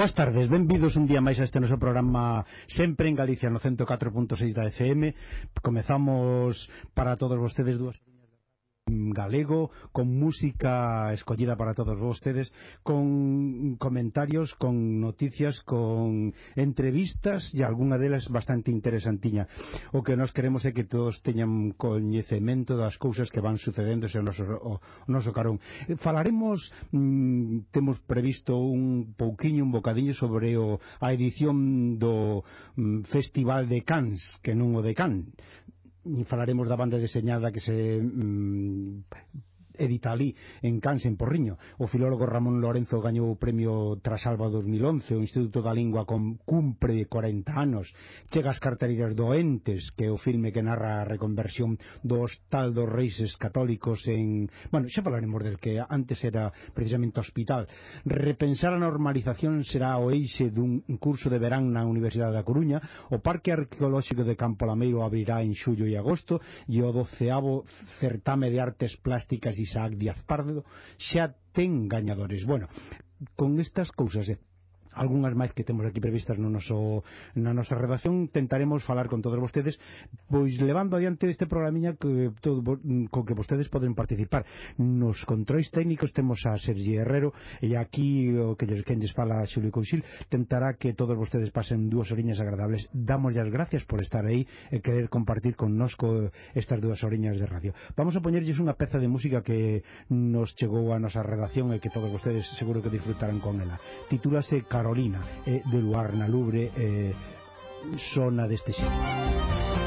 Boas tardes, benvidos un día máis a este noso programa Sempre en Galicia no 104.6 da FM Comezamos para todos vostedes dúas galego, con música escollida para todos vostedes, con comentarios, con noticias, con entrevistas e algunha delas bastante interesantiña. O que nós queremos é que todos teñan coñecemento das cousas que van sucedendo no noso, o, o noso carón. Eh, falaremos, mmm, temos previsto un pouquiño, un bocadiño sobre o, a edición do mm, Festival de Cans, que non o de Can, falaremos da banda deseñada que se mm, Editalí en Cans, en Porriño. O filólogo Ramón Lorenzo gañou o premio Trasalba 2011, o Instituto da Lingua con cumpre 40 anos. Chega as doentes, que é o filme que narra a reconversión do Hostal dos Reis Católicos en... Bueno, xa falaremos del que antes era precisamente hospital. Repensar a normalización será o eixe dun curso de verán na Universidade da Coruña. O Parque Arqueolóxico de Campo Lameiro abrirá en xullo e agosto e o doceavo certame de artes plásticas e Isaac Díaz Pardo xa ten gañadores. Bueno, con estas cousas, eh, algunhas máis que temos aquí previstas no noso, na nosa redacción tentaremos falar con todos vostedes. Pois levando adiante este programiña que, todo, co que vostedes poden participar. Nos controis técnicos temos a Sergi Herrero e aquí o que lles, quen lles fala Xulio Couchil tentará que todos vostedes pasen dúas oriñas agradables. Damos as gracias por estar aí e querer compartir con nosco estas dúas oriñas de radio. Vamos a poñerlles unha peza de música que nos chegou a nosa redacción e que todos vostedes seguro que disfrutarán con ela. Titúlase Carol Carolina e de lugar na Lubre eh, sona deste xeito.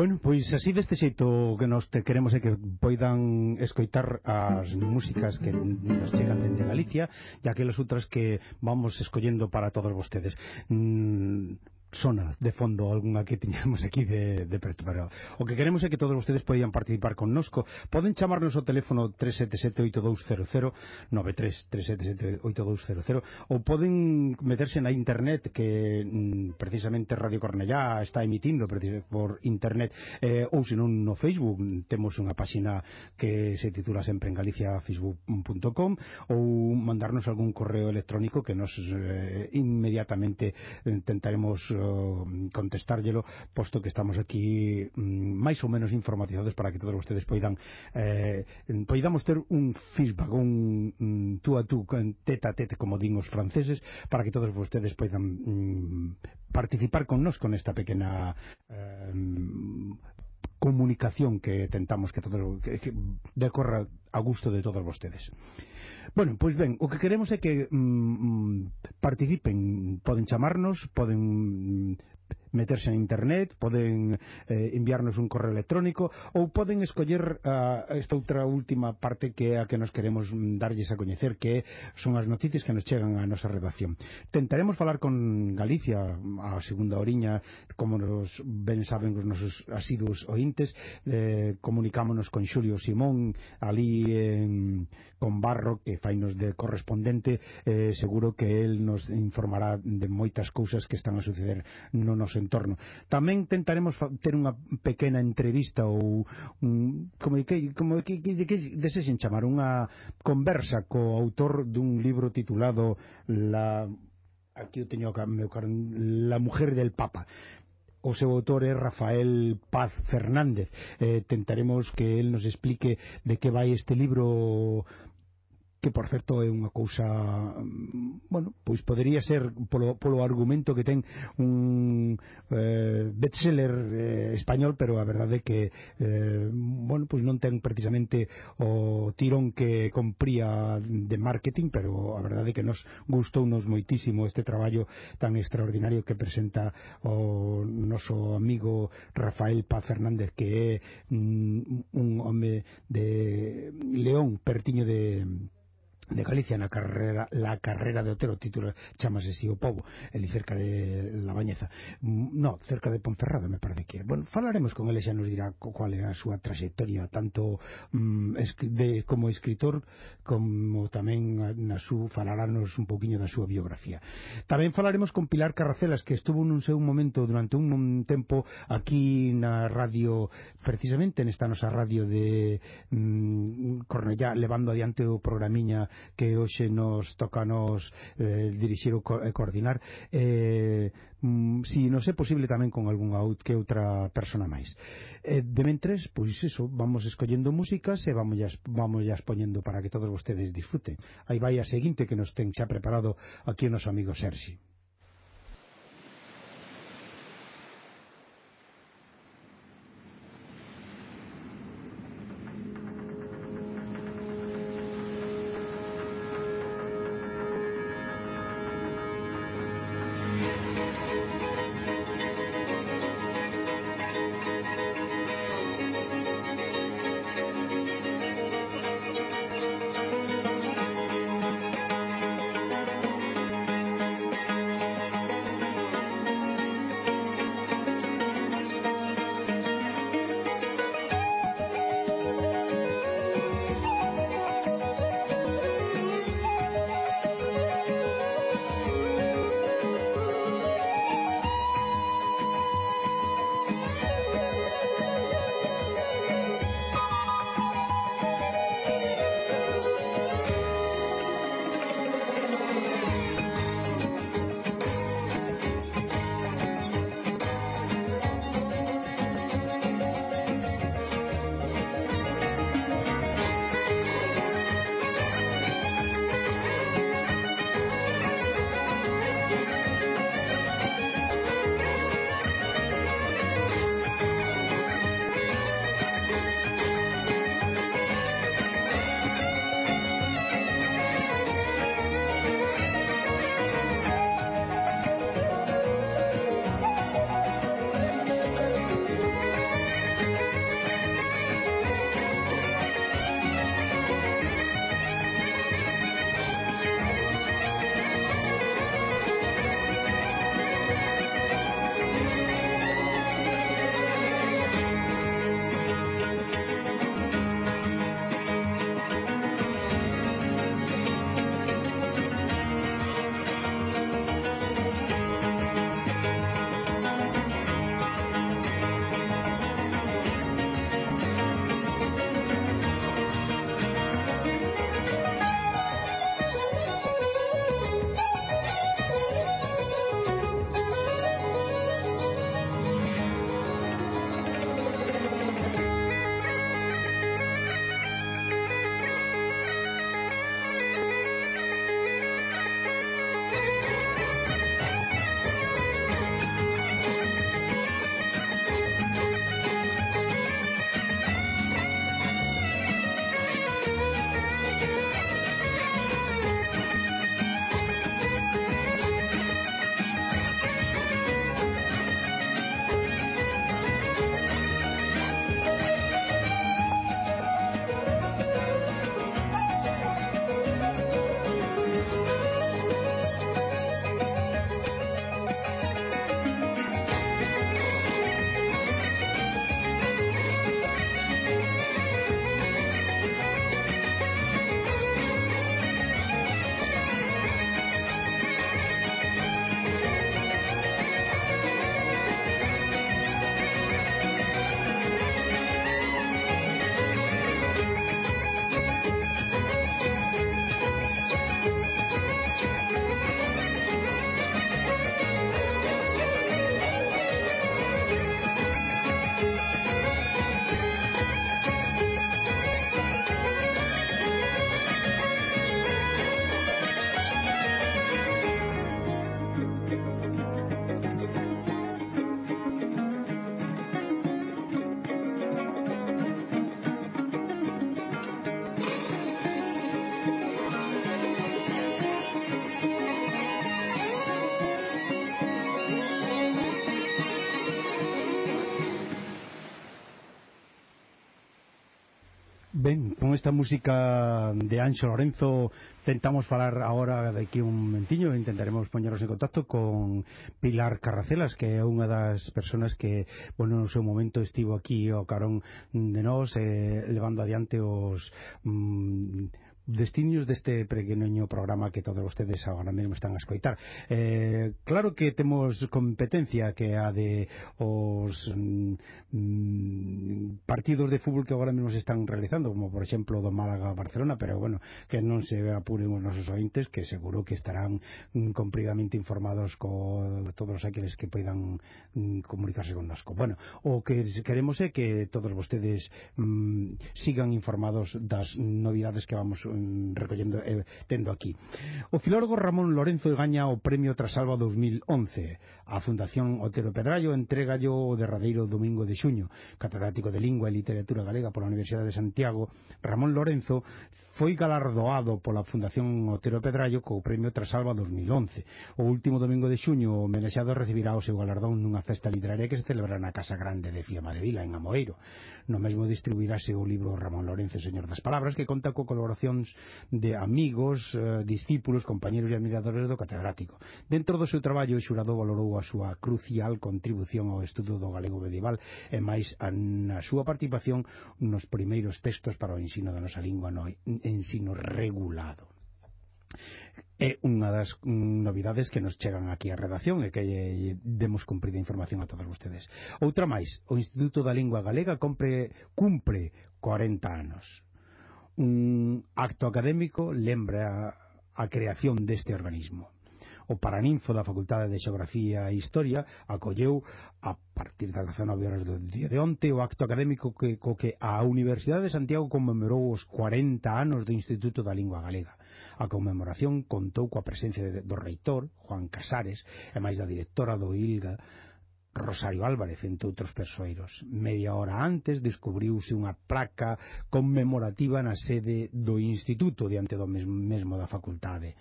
Bueno, pois así deste xeito que nos te queremos é que poidan escoitar as músicas que nos chegan dende Galicia, e aquelas outras que vamos escollendo para todos vostedes. Mm, sonas de fondo algunha que tiñamos aquí de, de preto, pero o que queremos é que todos vostedes podían participar connosco. Poden chamarnos ao teléfono 377-8200 93-377-8200 ou poden meterse na internet que mm, precisamente Radio Cornellá está emitindo por internet eh, ou senón no Facebook temos unha páxina que se titula sempre en Galicia facebook.com ou mandarnos algún correo electrónico que nos eh, inmediatamente eh, tentaremos quero mm, contestárllelo posto que estamos aquí mm, máis ou menos informatizados para que todos vostedes poidan eh, poidamos ter un feedback un, un tú a tú teta a tete como din os franceses para que todos vostedes poidan mm, participar con nos con esta pequena eh, mm, comunicación que tentamos que todo que, que decorra a gusto de todos vostedes. Bueno, pois ben, o que queremos é que mm, mm participen, poden chamarnos, poden mm, meterse en internet, poden eh, enviarnos un correo electrónico ou poden escoller uh, esta outra última parte que é a que nos queremos mm, darlles a coñecer que son as noticias que nos chegan á nosa redacción. Tentaremos falar con Galicia a segunda oriña como nos ben saben os nosos asiduos ointes eh, comunicámonos con Xulio Simón ali en, con Barro, que fainos de correspondente, eh, seguro que el nos informará de moitas cousas que están a suceder no noso entorno. Tamén tentaremos ter unha pequena entrevista ou un, como que como que, que, que desexen chamar unha conversa co autor dun libro titulado La aquí o teño a meu La mujer del Papa o seu autor é Rafael Paz Fernández. Eh, tentaremos que él nos explique de que vai este libro que por certo é unha cousa bueno, pois podería ser polo, polo argumento que ten un eh, bestseller eh, español, pero a verdade é que eh, bueno, pois non ten precisamente o tirón que compría de marketing, pero a verdade é que nos gustounos moitísimo este traballo tan extraordinario que presenta o noso amigo Rafael Paz Fernández que é mm, un home de León, pertiño de de Galicia na carrera la carrera de Otero título chamase si o povo ali cerca de La Bañeza. Mm, no, cerca de Ponferrada me parece que. Bueno, falaremos con ele xa nos dirá cual é a súa trayectoria tanto mm, de, como escritor como tamén eh, na sú falaranos un poquinho da súa biografía. Tamén falaremos con Pilar Carracelas que estuvo nun seu momento durante un, un tempo aquí na radio precisamente nesta nosa radio de mm, Cornellá levando adiante o programiña que hoxe nos toca nos eh, dirixir ou co, coordinar. Eh, mm, si nos é posible tamén con algunha out que outra persona máis. Eh, de mentres, pois eso vamos escollendo músicas e vamos as, vamos as poñendo para que todos vostedes disfruten. Aí vai a seguinte que nos ten xa preparado aquí o noso amigo Sergi con esta música de Anxo Lorenzo tentamos falar agora de aquí un mentiño e intentaremos poñeros en contacto con Pilar Carracelas que é unha das personas que bueno, no seu momento estivo aquí ao carón de nós eh, levando adiante os mm, destiños deste pequeniño programa que todos vostedes agora mesmo están a escoitar. Eh, claro que temos competencia que a de os mm, partidos de fútbol que agora mesmo se están realizando, como por exemplo do Málaga a Barcelona, pero bueno, que non se apuren os nosos ointes, que seguro que estarán mm, completamente informados co todos aqueles que poidan mm, comunicarse connosco. Bueno, o que queremos é que todos vostedes mm, sigan informados das novidades que vamos recollendo eh, tendo aquí. O filólogo Ramón Lorenzo gaña o premio Trasalba 2011. A Fundación Otero Pedrallo entregallo o derradeiro domingo de xuño. Catedrático de Lingua e Literatura Galega pola Universidade de Santiago, Ramón Lorenzo foi galardoado pola Fundación Otero Pedrallo co premio Trasalba 2011. O último domingo de xuño o homenaxeado recibirá o seu galardón nunha festa literaria que se celebrará na Casa Grande de Fiamma de Vila, en Amoeiro. No mesmo distribuirase o libro Ramón Lorenzo, Señor das Palabras, que conta co colaboración millóns de amigos, eh, discípulos, compañeros e admiradores do catedrático. Dentro do seu traballo, o xurado valorou a súa crucial contribución ao estudo do galego medieval e máis a, na súa participación nos primeiros textos para o ensino da nosa lingua no ensino regulado é unha das novidades que nos chegan aquí á redacción e que lle demos cumprida información a todos vostedes. Outra máis, o Instituto da Lingua Galega compre, cumpre 40 anos un acto académico lembra a creación deste organismo. O Paraninfo da Facultade de Xeografía e Historia acolleu a partir das 19 horas do día de onte o acto académico que, co que a Universidade de Santiago conmemorou os 40 anos do Instituto da Lingua Galega. A conmemoración contou coa presencia de, do reitor, Juan Casares, e máis da directora do ILGA, Rosario Álvarez, entre outros persoeiros. Media hora antes descubriuse unha placa conmemorativa na sede do Instituto diante do mesmo, da facultade.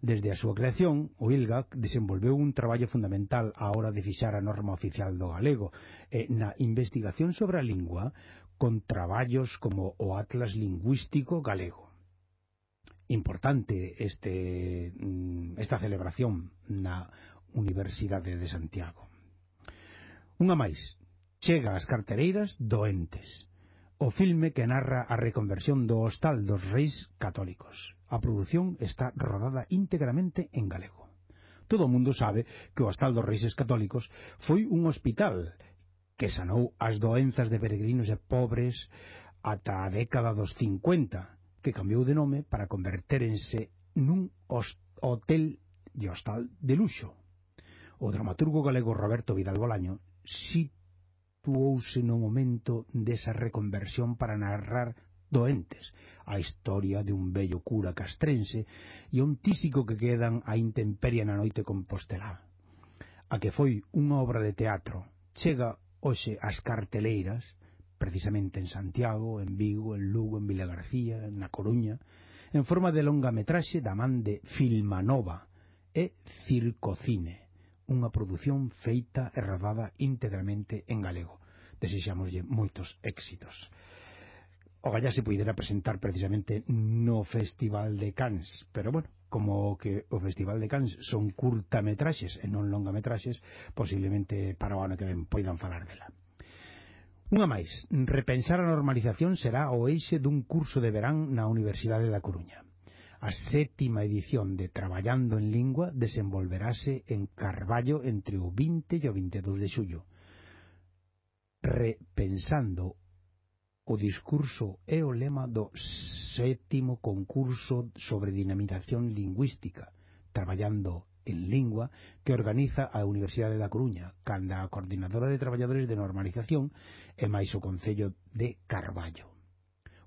Desde a súa creación, o ILGAC desenvolveu un traballo fundamental á hora de fixar a norma oficial do galego e na investigación sobre a lingua con traballos como o Atlas Lingüístico Galego importante este mm, esta celebración na Universidade de Santiago. Unha máis, chega ás cartereiras Doentes, o filme que narra a reconversión do Hostal dos Reis Católicos. A produción está rodada íntegramente en galego. Todo o mundo sabe que o Hostal dos Reis Católicos foi un hospital que sanou as doenzas de peregrinos e pobres ata a década dos 50, que cambiou de nome para converterense nun hotel e hostal de luxo. O dramaturgo galego Roberto Vidal Bolaño situouse no momento desa reconversión para narrar doentes, a historia de un vello cura castrense e un tísico que quedan a intemperia na noite compostelá. A que foi unha obra de teatro, chega hoxe ás carteleiras, precisamente en Santiago, en Vigo, en Lugo, en Vilagarcía, na Coruña, en forma de longa metraxe da man de Filmanova e Circocine unha produción feita e rodada íntegramente en galego. Desexámoslle moitos éxitos. Ogallá se puidera presentar precisamente no Festival de Cannes, pero bueno, como que o Festival de Cannes son curtametraxes e non longametraxes, posiblemente para o ano que ven poidan falar dela. Unha máis, repensar a normalización será o eixe dun curso de verán na Universidade da Coruña. A sétima edición de Traballando en Lingua desenvolverase en Carballo entre o 20 e o 22 de xullo. Repensando o discurso e o lema do sétimo concurso sobre dinamización lingüística, Traballando en Lingua, que organiza a Universidade da Coruña, canda a Coordinadora de Traballadores de Normalización e máis o Concello de Carballo.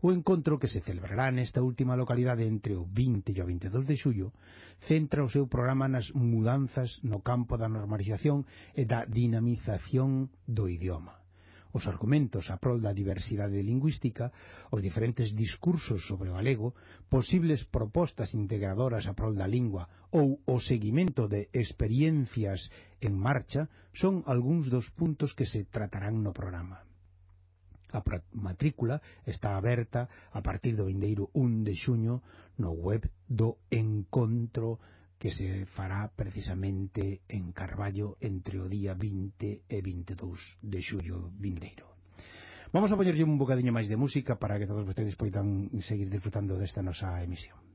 O encontro que se celebrará nesta última localidade entre o 20 e o 22 de xullo centra o seu programa nas mudanzas no campo da normalización e da dinamización do idioma os argumentos a prol da diversidade lingüística, os diferentes discursos sobre o galego, posibles propostas integradoras a prol da lingua ou o seguimento de experiencias en marcha son algúns dos puntos que se tratarán no programa. A matrícula está aberta a partir do vindeiro 1 de xuño no web do encontro que se fará precisamente en Carballo entre o día 20 e 22 de xullo vindeiro. Vamos a poñerlle un bocadiño máis de música para que todos vostedes poidan seguir disfrutando desta nosa emisión.